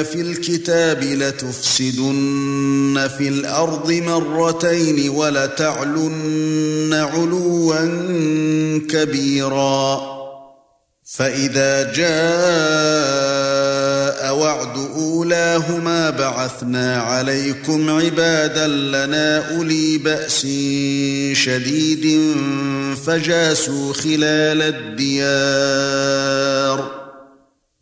فِي الْكِتَابِ لَتُفْسِدُنَّ فِي الْأَرْضِ مَرَّتَيْنِ وَلَتَعْلُنَّ عُلُوًّا كَبِيرًا. فَإِذَا جَاءَ وَعْدُ أُولَاهُمَا بَعَثْنَا عَلَيْكُمْ عِبَادًا لَّنَا أُولِي بَأْسٍ شَدِيدٍ فَجَاسُوا خِلَالَ الدِّيَارِ.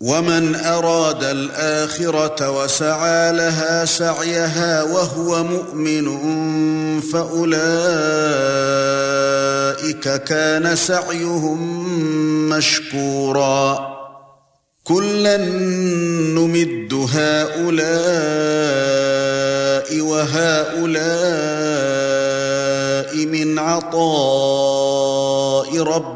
ومن أراد الآخرة وسعى لها سعيها وهو مؤمن فأولئك كان سعيهم مشكورا. كلا نمد هؤلاء وهؤلاء من عطاء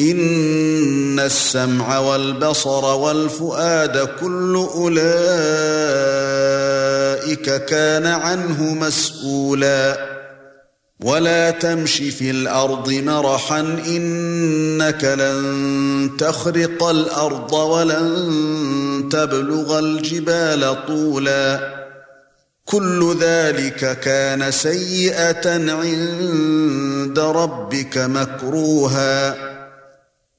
إن السمع والبصر والفؤاد كل أولئك كان عنه مسؤولا. ولا تمش في الأرض مرحا إنك لن تخرق الأرض ولن تبلغ الجبال طولا. كل ذلك كان سيئة عند ربك مكروها.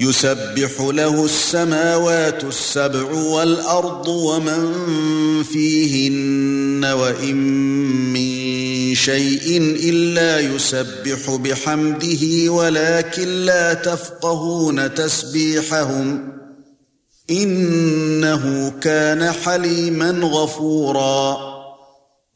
يُسَبِّحُ لَهُ السَّمَاوَاتُ السَّبْعُ وَالْأَرْضُ وَمَن فِيهِنَّ وَإِن مِّن شيء إلا يسبح بحمده ولكن لا تفقهون تسبيحهم إنه كان حليما غفورا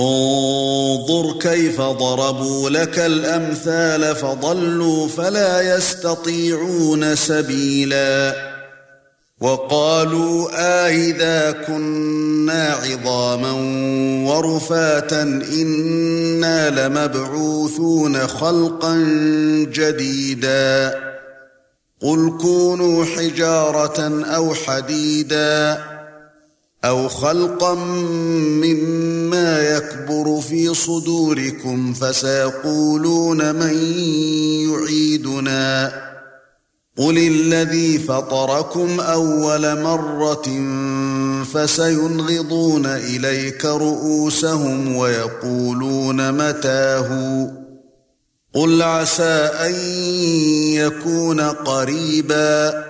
انظر كيف ضربوا لك الأمثال فضلوا فلا يستطيعون سبيلا وقالوا آئذا كنا عظاما ورفاتا إنا لمبعوثون خلقا جديدا قل كونوا حجارة أو حديدا أو خلقا مما يكبر في صدوركم فسيقولون من يعيدنا. قُلِ الَّذِي فَطَرَكُمْ أَوَّلَ مَرَّةٍ فَسَيُنْغِضُونَ إِلَيْكَ رُؤُوسَهُمْ وَيَقُولُونَ مَتَىٰ هُوَ قُلْ عَسَىٰ أَن يَكُونَ قَرِيبًا.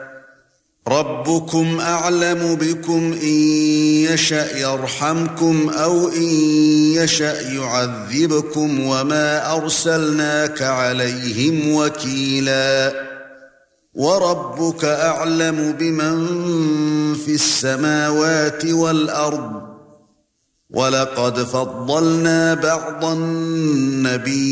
رَبُّكُمْ أَعْلَمُ بِكُمْ إِن يَشَأْ يَرْحَمْكُمْ أَوْ إِن يَشَأْ يُعَذِّبْكُمْ وَمَا أَرْسَلْنَاكَ عَلَيْهِمْ وَكِيلًا وَرَبُّكَ أَعْلَمُ بِمَن فِي السَّمَاوَاتِ وَالْأَرْضِ وَلَقَدْ فَضَّلْنَا بَعْضَ النَّبِيِّينَ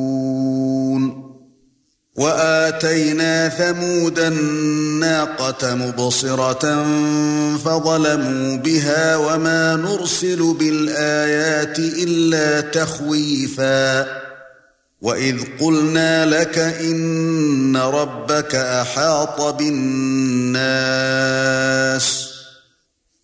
وآتينا ثمود الناقة مبصرة فظلموا بها وما نرسل بالآيات إلا تخويفا وَإِذْ قُلْنَا لَكَ إِنَّ رَبَّكَ أَحَاطَ بِالنَّاسِ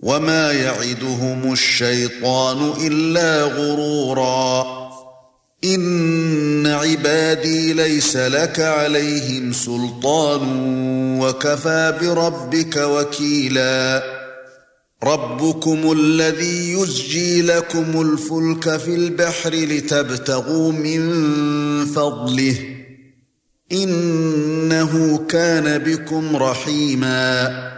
وما يعدهم الشيطان الا غرورا. ان عبادي ليس لك عليهم سلطان وكفى بربك وكيلا. ربكم الذي يزجي لكم الفلك في البحر لتبتغوا من فضله. انه كان بكم رحيما.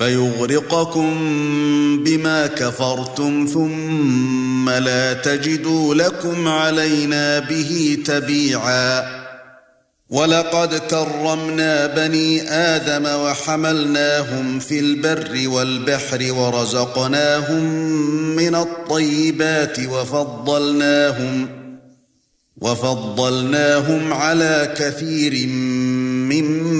فيغرقكم بما كفرتم ثم لا تجدوا لكم علينا به تبيعا. ولقد كرمنا بني آدم وحملناهم في البر والبحر ورزقناهم من الطيبات وفضلناهم وفضلناهم على كثير ممن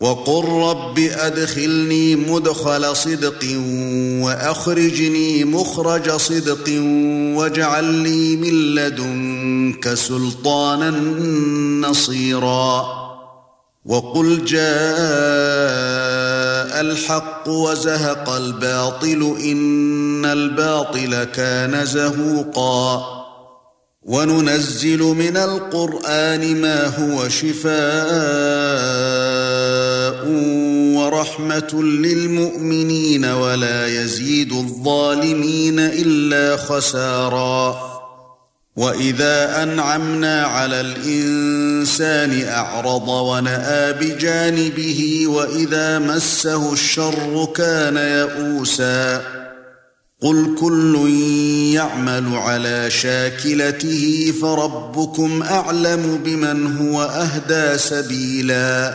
وَقُل رَّبِّ أَدْخِلْنِي مُدْخَلَ صِدْقٍ وَأَخْرِجْنِي مُخْرَجَ صِدْقٍ وَاجْعَل لِّي مِن لَّدُنكَ سُلْطَانًا نَّصِيرًا. وَقُلْ جَاءَ الْحَقُّ وَزَهَقَ الْبَاطِلُ إِنَّ الْبَاطِلَ كَانَ زَهُوقًا. وَنُنَزِّلُ مِنَ الْقُرْآنِ مَا هُوَ شِفَاءٌ. وَرَحْمَةٌ لِلْمُؤْمِنِينَ وَلَا يَزِيدُ الظَّالِمِينَ إِلَّا خَسَارًا. وَإِذَا أَنْعَمْنَا عَلَى الْإِنسَانِ أَعْرَضَ وَنَأَىٰ بِجَانِبِهِ وَإِذَا مَسَّهُ الشَّرُّ كَانَ يَئُوسًا. قُلْ كُلٌّ يَعْمَلُ عَلَى شَاكِلَتِهِ فَرَبُّكُمْ أَعْلَمُ بِمَنْ هُوَ أَهْدَى سَبِيلًا.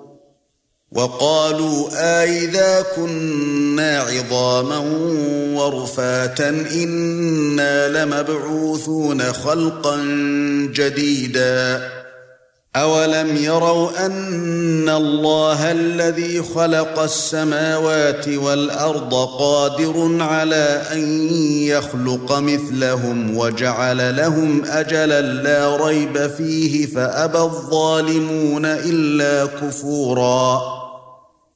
وقالوا أَإِذَا كُنَّا عِظَامًا وَرُفَاتًا إِنَّا لَمَبْعُوثُونَ خَلْقًا جَدِيدًا أَوَلَمْ يَرَوْا أَنَّ اللَّهَ الَّذِي خَلَقَ السَّمَاوَاتِ وَالْأَرْضَ قَادِرٌ عَلَى أَن يَخْلُقَ مِثْلَهُمْ وَجَعَلَ لَهُمْ أَجَلًا لَّا رَيْبَ فِيهِ فَأَبَى الظَّالِمُونَ إِلَّا كُفُورًا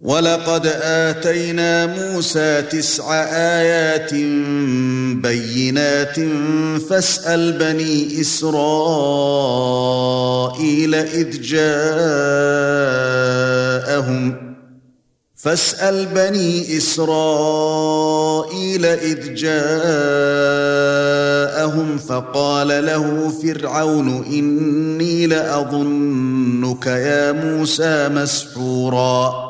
وَلَقَدْ آتَيْنَا مُوسَى تِسْعَ آيَاتٍ بَيِّنَاتٍ فَاسْأَلْ بَنِي إِسْرَائِيلَ إِذْ جَاءَهُمْ. فَاسْأَلْ بَنِي إِسْرَائِيلَ إِذْ جَاءَهُمْ فَقَالَ لَهُ فِرْعَوْنُ إِنِّي لَأَظُنُّكَ يَا مُوسَى مَسْحُورًا.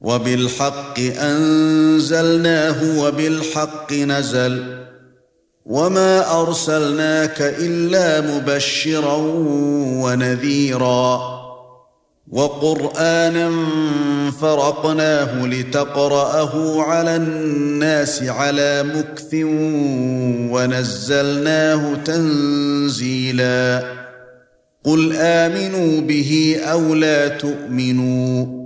وبالحق أنزلناه وبالحق نزل وما أرسلناك إلا مبشرا ونذيرا وقرآنا فرقناه لتقرأه على الناس على مكث ونزلناه تنزيلا قل آمنوا به أو لا تؤمنوا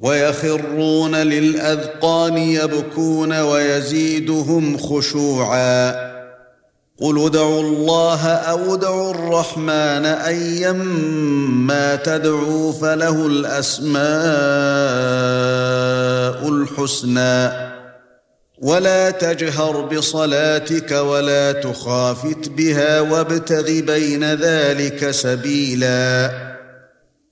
ويخرون للأذقان يبكون ويزيدهم خشوعا. قل ادعوا الله أو ادعوا الرحمن ايما تدعوا فله الأسماء الحسنى. ولا تجهر بصلاتك ولا تخافت بها وابتغ بين ذلك سبيلا.